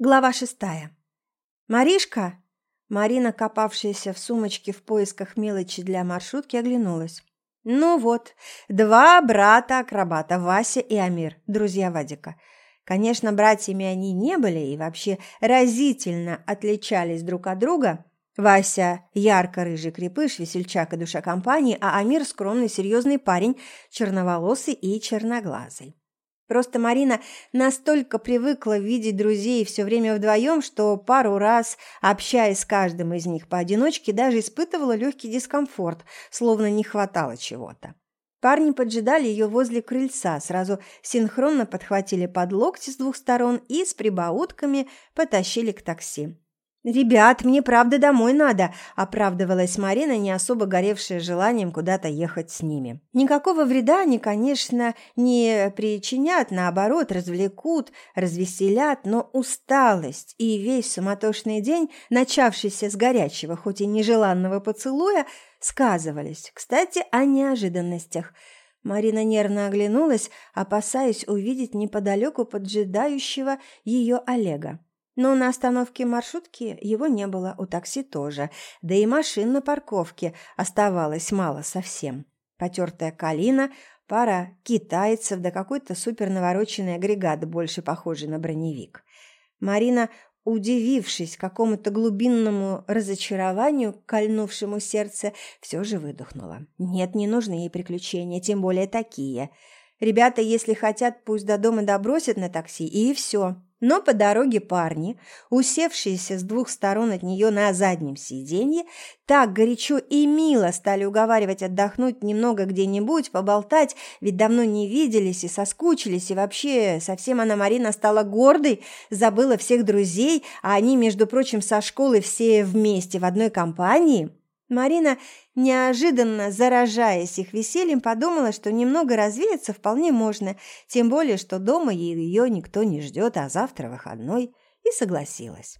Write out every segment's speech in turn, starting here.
Глава шестая. «Маришка!» Марина, копавшаяся в сумочке в поисках мелочи для маршрутки, оглянулась. «Ну вот, два брата-акробата, Вася и Амир, друзья Вадика. Конечно, братьями они не были и вообще разительно отличались друг от друга. Вася – ярко-рыжий крепыш, весельчак и душа компании, а Амир – скромный, серьезный парень, черноволосый и черноглазый. Просто Марина настолько привыкла видеть друзей все время вдвоем, что пару раз, общаясь с каждым из них поодиночке, даже испытывала легкий дискомфорт, словно не хватало чего-то. Парни поджидали ее возле крыльца, сразу синхронно подхватили под локти с двух сторон и с прибаутками потащили к такси. «Ребят, мне правда домой надо», – оправдывалась Марина, не особо горевшая желанием куда-то ехать с ними. Никакого вреда они, конечно, не причинят, наоборот, развлекут, развеселят, но усталость и весь суматошный день, начавшийся с горячего, хоть и нежеланного поцелуя, сказывались. Кстати, о неожиданностях – Марина нервно оглянулась, опасаясь увидеть неподалеку поджидающего ее Олега. Но на остановке маршрутки его не было, у такси тоже, да и машин на парковке оставалось мало совсем. Потертая калина, пара китайцев да какой-то супернавороченный агрегат, больше похожий на броневик. Марина, удивившись какому-то глубинному разочарованию, кольнувшему сердце, все же выдохнула. Нет, не нужны ей приключения, тем более такие. Ребята, если хотят, пусть до дома добросят на такси, и все. Но по дороге парни, усевшиеся с двух сторон от нее на заднем сиденье, так горячо и мило стали уговаривать отдохнуть немного где-нибудь, поболтать, ведь давно не виделись и соскучились, и вообще совсем она, Марина, стала гордой, забыла всех друзей, а они, между прочим, со школы все вместе в одной компании – Марина, неожиданно заражаясь их весельем, подумала, что немного развеяться вполне можно, тем более, что дома ее никто не ждет, а завтра выходной, и согласилась.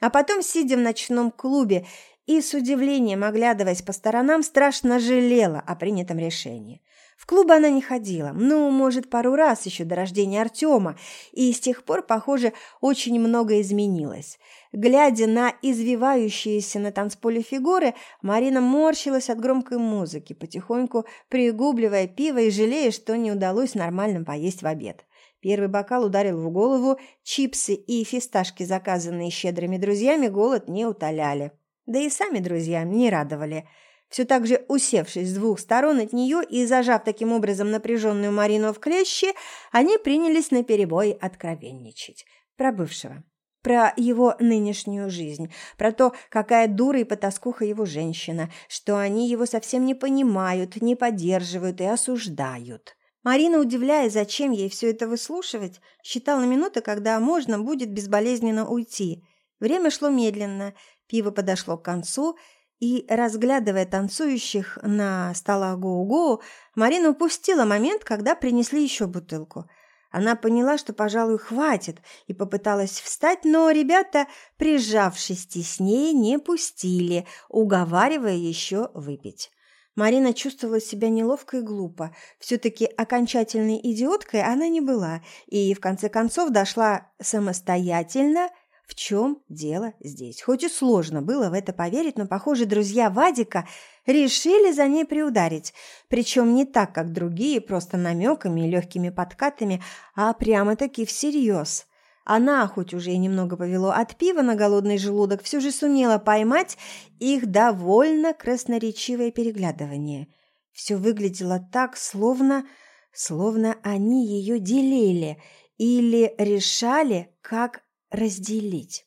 А потом, сидя в ночном клубе и с удивлением оглядываясь по сторонам, страшно жалела о принятом решении. В клуб она не ходила, ну, может, пару раз еще до рождения Артема, и с тех пор, похоже, очень много изменилось. Глядя на извивающиеся на танцполе фигуры, Марина морщилась от громкой музыки, потихоньку пригубливая пиво и жалея, что не удалось нормально поесть в обед. Первый бокал ударил в голову, чипсы и фисташки, заказанные щедрыми друзьями, голод не утоляли. Да и сами друзья не радовали – все так же усевшись с двух сторон от нее и зажав таким образом напряженную Марину в клещи, они принялись наперебой откровенничать. Про бывшего. Про его нынешнюю жизнь, про то, какая дура и потаскуха его женщина, что они его совсем не понимают, не поддерживают и осуждают. Марина, удивляясь, зачем ей все это выслушивать, считала минуты, когда можно будет безболезненно уйти. Время шло медленно, пиво подошло к концу – и, разглядывая танцующих на столах Гоу-Гоу, Марина упустила момент, когда принесли еще бутылку. Она поняла, что, пожалуй, хватит, и попыталась встать, но ребята, прижавшись теснее, не пустили, уговаривая еще выпить. Марина чувствовала себя неловко и глупо. Все-таки окончательной идиоткой она не была, и в конце концов дошла самостоятельно в чем дело здесь? Хоть и сложно было в это поверить, но, похоже, друзья Вадика решили за ней приударить. Причем не так, как другие, просто намеками и легкими подкатами, а прямо-таки всерьез. Она, хоть уже и немного повело от пива на голодный желудок, все же сумела поймать их довольно красноречивое переглядывание. Все выглядело так, словно... словно они ее делили или решали, как разделить.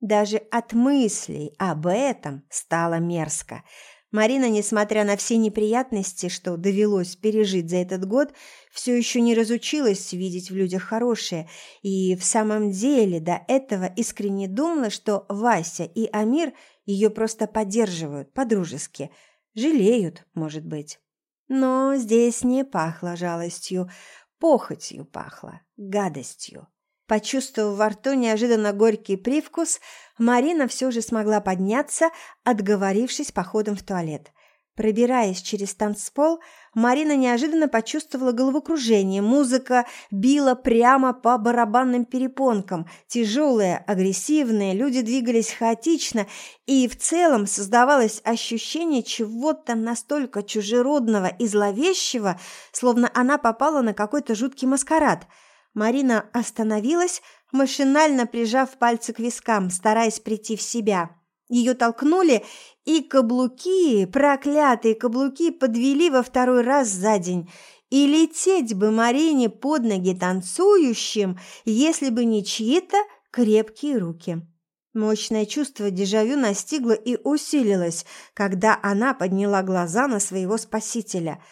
Даже от мыслей об этом стало мерзко. Марина, несмотря на все неприятности, что довелось пережить за этот год, все еще не разучилась видеть в людях хорошее, и в самом деле до этого искренне думала, что Вася и Амир ее просто поддерживают по-дружески, жалеют, может быть. Но здесь не пахло жалостью, похотью пахло, гадостью. Почувствовав во рту неожиданно горький привкус, Марина все же смогла подняться, отговорившись походом в туалет. Пробираясь через танцпол, Марина неожиданно почувствовала головокружение. Музыка била прямо по барабанным перепонкам. Тяжелая, агрессивная, люди двигались хаотично, и в целом создавалось ощущение чего-то настолько чужеродного и зловещего, словно она попала на какой-то жуткий маскарад. Марина остановилась, машинально прижав пальцы к вискам, стараясь прийти в себя. Ее толкнули, и каблуки, проклятые каблуки, подвели во второй раз за день. И лететь бы Марине под ноги танцующим, если бы не чьи-то крепкие руки. Мощное чувство дежавю настигло и усилилось, когда она подняла глаза на своего спасителя.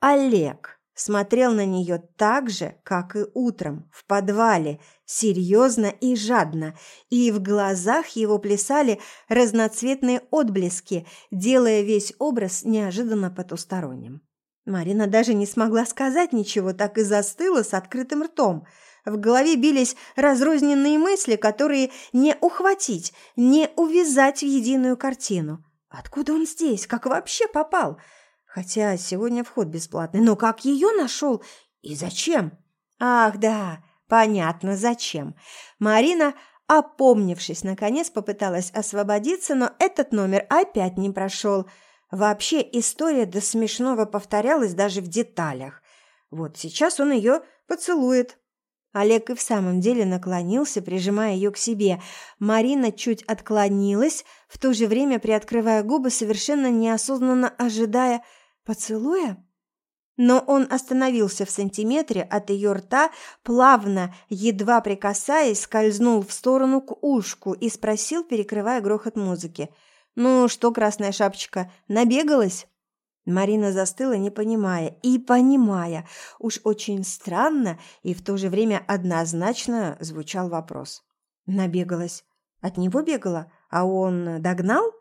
Олег смотрел на нее так же, как и утром, в подвале, серьезно и жадно, и в глазах его плясали разноцветные отблески, делая весь образ неожиданно потусторонним. Марина даже не смогла сказать ничего, так и застыла с открытым ртом. В голове бились разрозненные мысли, которые не ухватить, не увязать в единую картину. Откуда он здесь? Как вообще попал? – Хотя сегодня вход бесплатный. Но как ее нашел и зачем? Ах, да, понятно, зачем. Марина, опомнившись, наконец попыталась освободиться, но этот номер опять не прошел. Вообще история до смешного повторялась даже в деталях. Вот сейчас он ее поцелует. Олег и в самом деле наклонился, прижимая ее к себе. Марина чуть отклонилась, в то же время приоткрывая губы, совершенно неосознанно ожидая Поцелуя? Но он остановился в сантиметре от ее рта, плавно, едва прикасаясь, скользнул в сторону к ушку и спросил, перекрывая грохот музыки. «Ну что, красная шапочка, набегалась?» Марина застыла, не понимая, и понимая. Уж очень странно и в то же время однозначно звучал вопрос. Набегалась. От него бегала? А он догнал?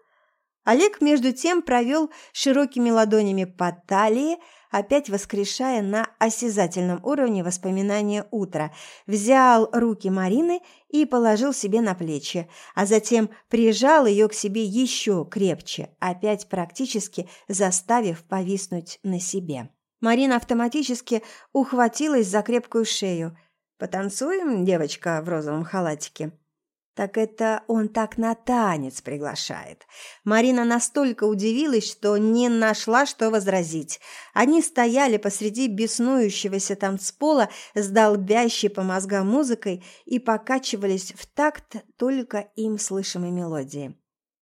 Олег, между тем, провел широкими ладонями по талии, опять воскрешая на осязательном уровне воспоминания утра, взял руки Марины и положил себе на плечи, а затем прижал ее к себе еще крепче, опять практически заставив повиснуть на себе. Марина автоматически ухватилась за крепкую шею. «Потанцуем, девочка в розовом халатике?» Так это он так на танец приглашает. Марина настолько удивилась, что не нашла, что возразить. Они стояли посреди беснующегося танцпола с долбящей по мозгам музыкой и покачивались в такт только им слышимой мелодии.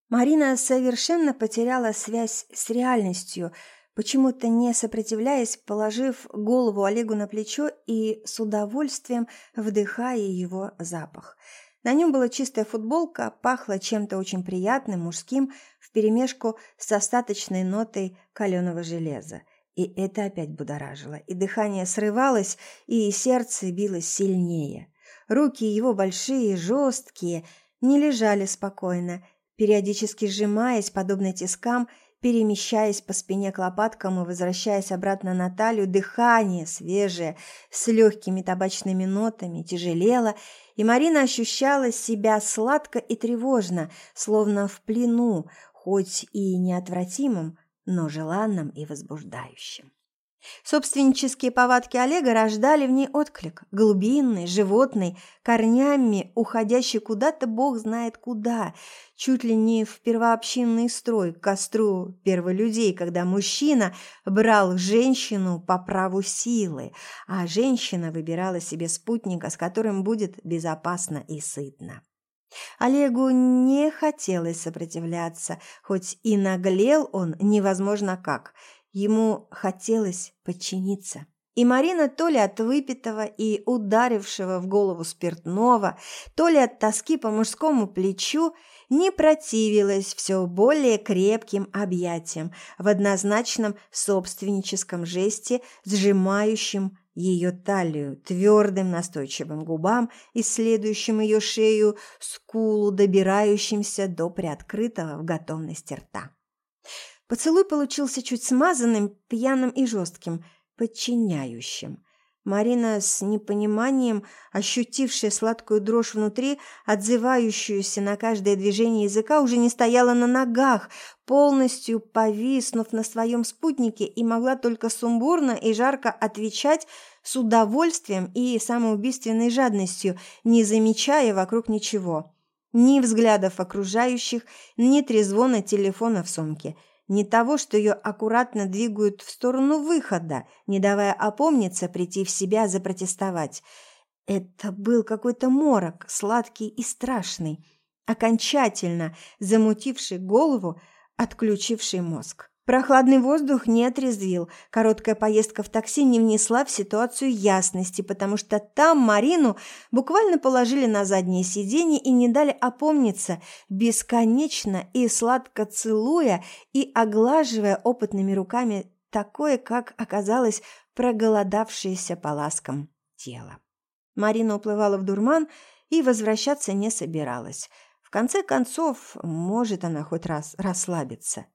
Марина совершенно потеряла связь с реальностью, почему-то не сопротивляясь, положив голову Олегу на плечо и с удовольствием вдыхая его запах – на нем была чистая футболка, пахло чем-то очень приятным, мужским, вперемешку с остаточной нотой каленого железа. И это опять будоражило. И дыхание срывалось, и сердце билось сильнее. Руки его большие, жесткие, не лежали спокойно, периодически сжимаясь, подобно тискам, перемещаясь по спине к лопаткам и возвращаясь обратно на талию, дыхание свежее, с легкими табачными нотами, тяжелело, и Марина ощущала себя сладко и тревожно, словно в плену, хоть и неотвратимым, но желанным и возбуждающим. Собственнические повадки Олега рождали в ней отклик, глубинный, животный, корнями, уходящий куда-то бог знает куда, чуть ли не в первообщинный строй, к костру перволюдей, когда мужчина брал женщину по праву силы, а женщина выбирала себе спутника, с которым будет безопасно и сытно. Олегу не хотелось сопротивляться, хоть и наглел он невозможно как – Ему хотелось подчиниться. И Марина то ли от выпитого и ударившего в голову спиртного, то ли от тоски по мужскому плечу не противилась все более крепким объятиям в однозначном собственническом жесте, сжимающем ее талию, твердым настойчивым губам, исследующим ее шею, скулу, добирающимся до приоткрытого в готовности рта. Поцелуй получился чуть смазанным, пьяным и жестким, подчиняющим. Марина с непониманием, ощутившая сладкую дрожь внутри, отзывающуюся на каждое движение языка, уже не стояла на ногах, полностью повиснув на своем спутнике и могла только сумбурно и жарко отвечать с удовольствием и самоубийственной жадностью, не замечая вокруг ничего. Ни взглядов окружающих, ни трезвона телефона в сумке – не того, что ее аккуратно двигают в сторону выхода, не давая опомниться, прийти в себя, запротестовать. Это был какой-то морок, сладкий и страшный, окончательно замутивший голову, отключивший мозг. Прохладный воздух не отрезвил, короткая поездка в такси не внесла в ситуацию ясности, потому что там Марину буквально положили на заднее сиденье и не дали опомниться, бесконечно и сладко целуя и оглаживая опытными руками такое, как оказалось, проголодавшееся по ласкам тело. Марина уплывала в дурман и возвращаться не собиралась. В конце концов, может она хоть раз расслабиться.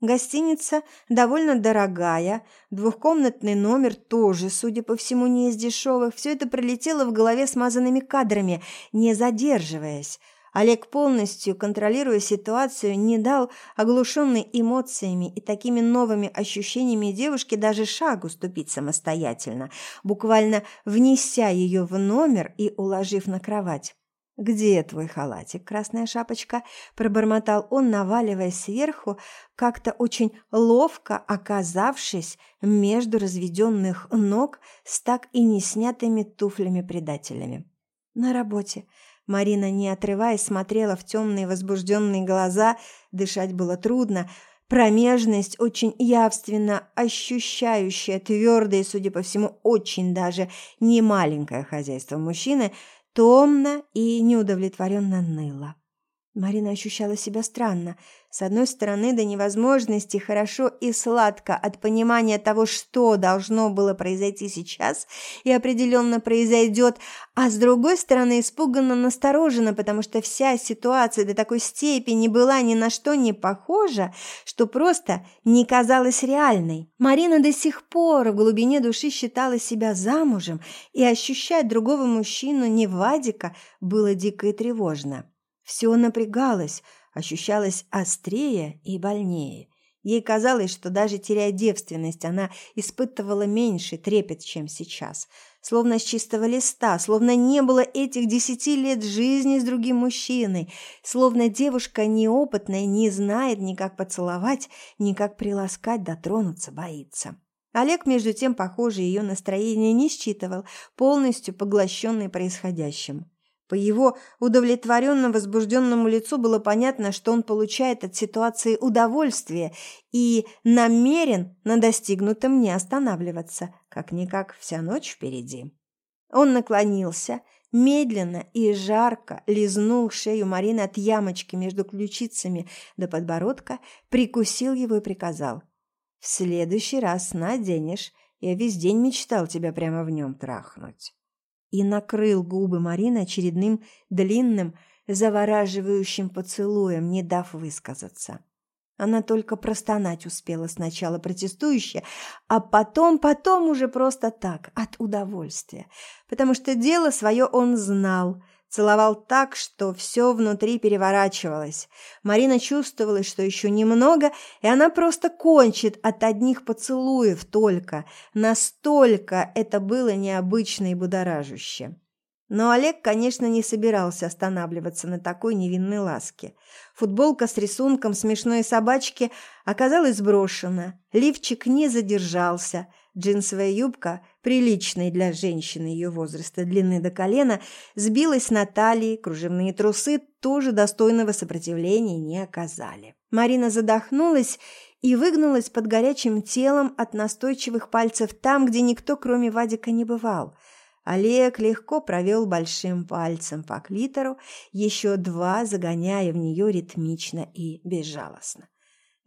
Гостиница довольно дорогая, двухкомнатный номер тоже, судя по всему, не из дешевых. Все это пролетело в голове смазанными кадрами, не задерживаясь. Олег, полностью контролируя ситуацию, не дал оглушенной эмоциями и такими новыми ощущениями девушке даже шагу ступить самостоятельно, буквально внеся ее в номер и уложив на кровать. «Где твой халатик, красная шапочка?» – пробормотал он, наваливаясь сверху, как-то очень ловко оказавшись между разведенных ног с так и не снятыми туфлями-предателями. «На работе». Марина, не отрываясь, смотрела в темные возбужденные глаза, дышать было трудно, Промежность, очень явственно ощущающая твердое, судя по всему, очень даже немаленькое хозяйство мужчины, томно и неудовлетворенно ныла. Марина ощущала себя странно. С одной стороны, до невозможности хорошо и сладко от понимания того, что должно было произойти сейчас и определенно произойдет, а с другой стороны, испуганно насторожена, потому что вся ситуация до такой степени была ни на что не похожа, что просто не казалась реальной. Марина до сих пор в глубине души считала себя замужем, и ощущать другого мужчину, не Вадика, было дико и тревожно. Все напрягалось, ощущалось острее и больнее. Ей казалось, что даже теряя девственность, она испытывала меньше трепет, чем сейчас. Словно с чистого листа, словно не было этих десяти лет жизни с другим мужчиной, словно девушка неопытная не знает ни как поцеловать, ни как приласкать, дотронуться, боится. Олег, между тем, похоже, ее настроение не считывал, полностью поглощенный происходящим. По его удовлетворенно возбужденному лицу было понятно, что он получает от ситуации удовольствие и намерен на достигнутом не останавливаться, как-никак вся ночь впереди. Он наклонился, медленно и жарко лизнул шею Марины от ямочки между ключицами до подбородка, прикусил его и приказал. «В следующий раз наденешь, я весь день мечтал тебя прямо в нем трахнуть» и накрыл губы Марины очередным длинным, завораживающим поцелуем, не дав высказаться. Она только простонать успела сначала протестующе, а потом, потом уже просто так, от удовольствия, потому что дело свое он знал – Целовал так, что все внутри переворачивалось. Марина чувствовала, что еще немного, и она просто кончит от одних поцелуев только. Настолько это было необычно и будоражуще. Но Олег, конечно, не собирался останавливаться на такой невинной ласке. Футболка с рисунком смешной собачки оказалась сброшена, лифчик не задержался – Джинсовая юбка, приличная для женщины ее возраста, длины до колена, сбилась на талии, кружевные трусы тоже достойного сопротивления не оказали. Марина задохнулась и выгнулась под горячим телом от настойчивых пальцев там, где никто, кроме Вадика, не бывал. Олег легко провел большим пальцем по клитору, еще два загоняя в нее ритмично и безжалостно.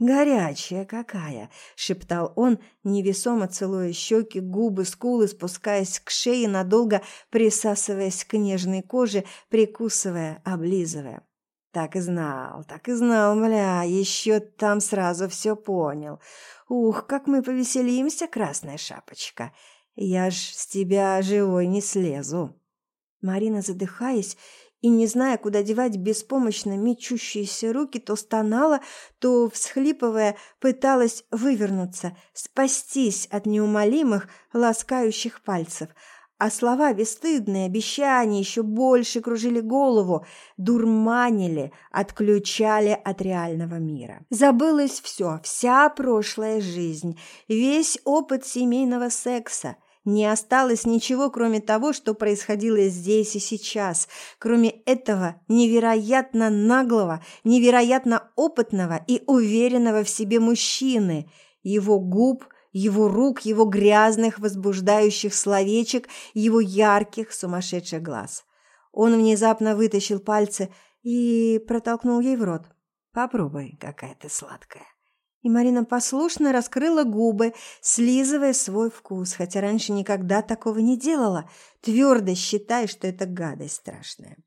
«Горячая какая!» – шептал он, невесомо целуя щеки, губы, скулы, спускаясь к шее, надолго присасываясь к нежной коже, прикусывая, облизывая. Так и знал, так и знал, мля, еще там сразу все понял. Ух, как мы повеселимся, красная шапочка. Я ж с тебя живой не слезу». Марина, задыхаясь и не зная, куда девать беспомощно мечущиеся руки, то стонала, то, всхлипывая, пыталась вывернуться, спастись от неумолимых, ласкающих пальцев – а слова бесстыдные, обещания еще больше кружили голову, дурманили, отключали от реального мира. Забылось все, вся прошлая жизнь, весь опыт семейного секса. Не осталось ничего, кроме того, что происходило здесь и сейчас, кроме этого невероятно наглого, невероятно опытного и уверенного в себе мужчины, его губ, его рук, его грязных, возбуждающих словечек, его ярких, сумасшедших глаз. Он внезапно вытащил пальцы и протолкнул ей в рот. «Попробуй, какая ты сладкая». И Марина послушно раскрыла губы, слизывая свой вкус, хотя раньше никогда такого не делала, твердо считая, что это гадость страшная.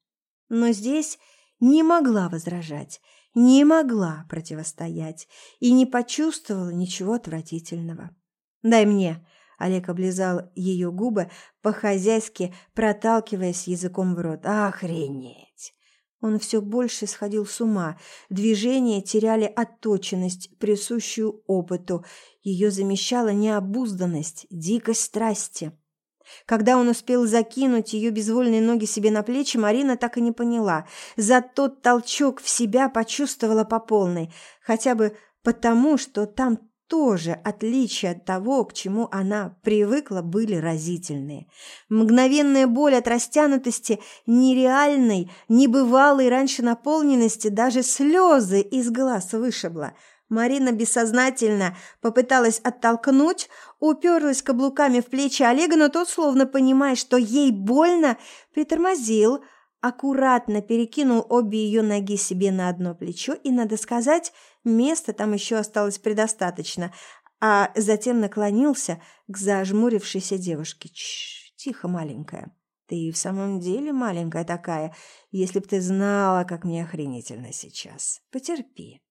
Но здесь не могла возражать, не могла противостоять и не почувствовала ничего отвратительного. «Дай мне!» – Олег облизал ее губы, по-хозяйски проталкиваясь языком в рот. «Охренеть!» Он все больше сходил с ума. Движения теряли отточенность, присущую опыту. Ее замещала необузданность, дикость страсти. Когда он успел закинуть ее безвольные ноги себе на плечи, Марина так и не поняла. За тот толчок в себя почувствовала по полной. Хотя бы потому, что там тоже отличия от того, к чему она привыкла, были разительные. Мгновенная боль от растянутости, нереальной, небывалой раньше наполненности, даже слезы из глаз вышибла – Марина бессознательно попыталась оттолкнуть, уперлась каблуками в плечи Олега, но тот, словно понимая, что ей больно, притормозил, аккуратно перекинул обе ее ноги себе на одно плечо, и, надо сказать, места там еще осталось предостаточно, а затем наклонился к зажмурившейся девушке. Чш, тихо, маленькая. Ты в самом деле маленькая такая, если б ты знала, как мне охренительно сейчас. Потерпи.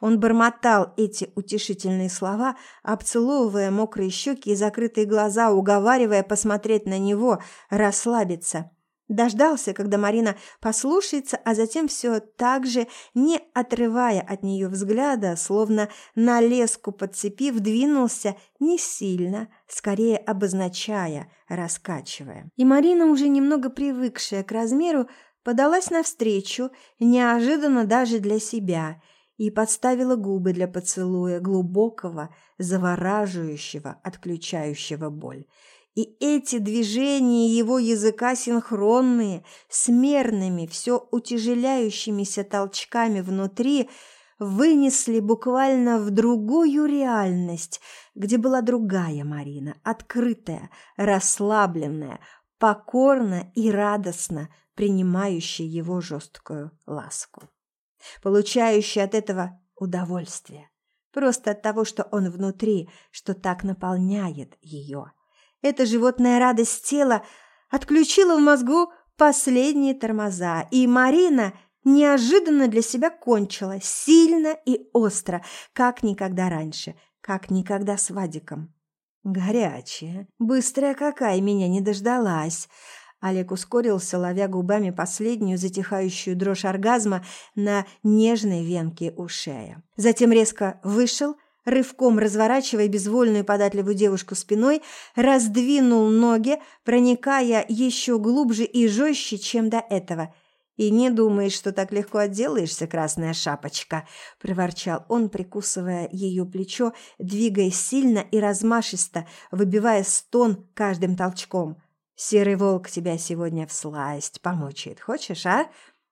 Он бормотал эти утешительные слова, обцеловывая мокрые щеки и закрытые глаза, уговаривая посмотреть на него, расслабиться. Дождался, когда Марина послушается, а затем все так же, не отрывая от нее взгляда, словно на леску подцепив, двинулся не сильно, скорее обозначая, раскачивая. И Марина, уже немного привыкшая к размеру, подалась навстречу, неожиданно даже для себя – и подставила губы для поцелуя, глубокого, завораживающего, отключающего боль. И эти движения его языка синхронные, смерными, все утяжеляющимися толчками внутри, вынесли буквально в другую реальность, где была другая Марина, открытая, расслабленная, покорно и радостно принимающая его жесткую ласку получающий от этого удовольствие. Просто от того, что он внутри, что так наполняет ее. Эта животная радость тела отключила в мозгу последние тормоза, и Марина неожиданно для себя кончила, сильно и остро, как никогда раньше, как никогда с Вадиком. Горячая, быстрая какая, меня не дождалась. Олег ускорился, ловя губами последнюю затихающую дрожь оргазма на нежной венке у шеи. Затем резко вышел, рывком разворачивая безвольную податливую девушку спиной, раздвинул ноги, проникая еще глубже и жестче, чем до этого. «И не думаешь, что так легко отделаешься, красная шапочка?» – проворчал он, прикусывая ее плечо, двигаясь сильно и размашисто, выбивая стон каждым толчком – Серый волк тебя сегодня всласть помучает. Хочешь, а?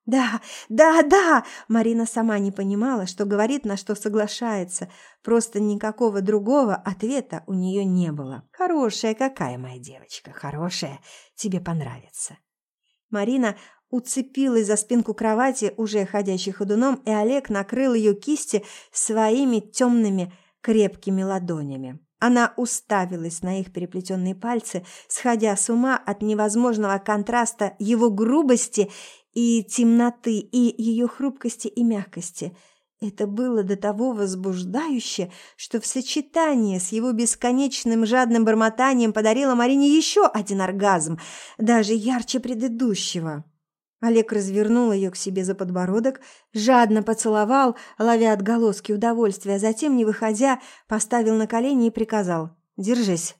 Да, да, да! Марина сама не понимала, что говорит, на что соглашается. Просто никакого другого ответа у нее не было. Хорошая какая моя девочка, хорошая. Тебе понравится. Марина уцепилась за спинку кровати, уже ходящей ходуном, и Олег накрыл ее кисти своими темными крепкими ладонями. Она уставилась на их переплетенные пальцы, сходя с ума от невозможного контраста его грубости и темноты, и ее хрупкости и мягкости. Это было до того возбуждающе, что в сочетании с его бесконечным жадным бормотанием подарило Марине еще один оргазм, даже ярче предыдущего. Олег развернул ее к себе за подбородок, жадно поцеловал, ловя отголоски удовольствия, а затем, не выходя, поставил на колени и приказал «Держись!»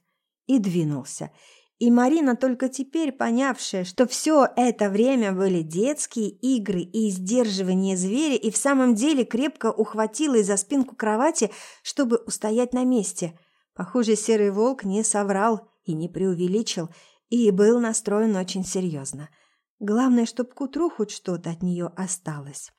и двинулся – и Марина, только теперь понявшая, что все это время были детские игры и сдерживание зверя, и в самом деле крепко ухватилась за спинку кровати, чтобы устоять на месте. Похоже, серый волк не соврал и не преувеличил, и был настроен очень серьезно. Главное, чтобы к утру хоть что-то от нее осталось.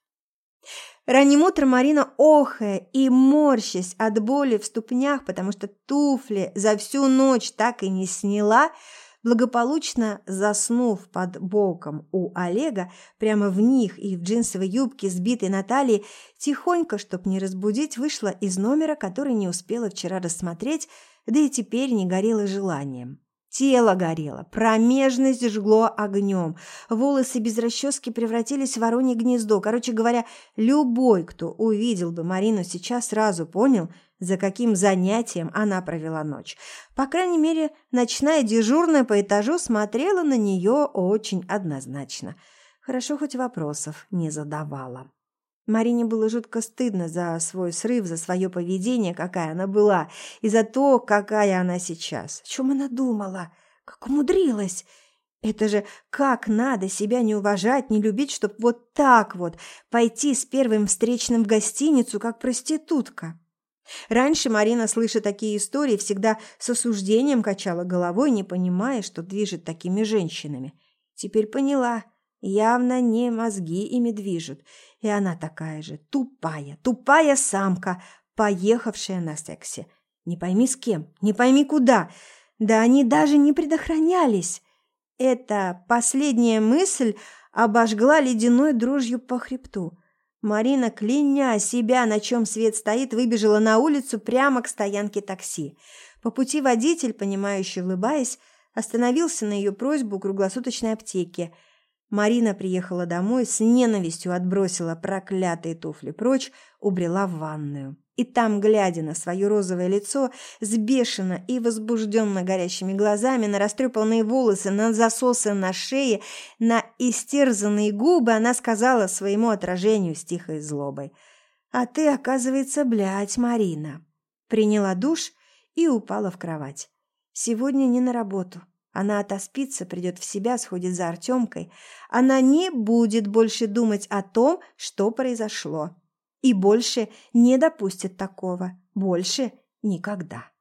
Ранним утром Марина, охая и морщась от боли в ступнях, потому что туфли за всю ночь так и не сняла, благополучно заснув под боком у Олега, прямо в них и в джинсовой юбке, сбитой на талии, тихонько, чтоб не разбудить, вышла из номера, который не успела вчера рассмотреть, да и теперь не горела желанием. Тело горело, промежность жгло огнем, волосы без расчески превратились в воронье гнездо. Короче говоря, любой, кто увидел бы Марину сейчас, сразу понял, за каким занятием она провела ночь. По крайней мере, ночная дежурная по этажу смотрела на нее очень однозначно. Хорошо, хоть вопросов не задавала. Марине было жутко стыдно за свой срыв, за свое поведение, какая она была, и за то, какая она сейчас. О чем она думала? Как умудрилась? Это же как надо себя не уважать, не любить, чтобы вот так вот пойти с первым встречным в гостиницу, как проститутка. Раньше Марина, слыша такие истории, всегда с осуждением качала головой, не понимая, что движет такими женщинами. Теперь поняла, явно не мозги ими движут, и она такая же, тупая, тупая самка, поехавшая на сексе. Не пойми с кем, не пойми куда. Да они даже не предохранялись. Эта последняя мысль обожгла ледяной дрожью по хребту. Марина, кляня себя, на чем свет стоит, выбежала на улицу прямо к стоянке такси. По пути водитель, понимающий улыбаясь, остановился на ее просьбу у круглосуточной аптеки – Марина приехала домой, с ненавистью отбросила проклятые туфли прочь, убрела в ванную. И там, глядя на свое розовое лицо, с бешено и возбужденно горящими глазами, на растрепанные волосы, на засосы на шее, на истерзанные губы, она сказала своему отражению с тихой злобой. «А ты, оказывается, блядь, Марина». Приняла душ и упала в кровать. «Сегодня не на работу. Она отоспится, придет в себя, сходит за Артемкой. Она не будет больше думать о том, что произошло. И больше не допустит такого. Больше никогда.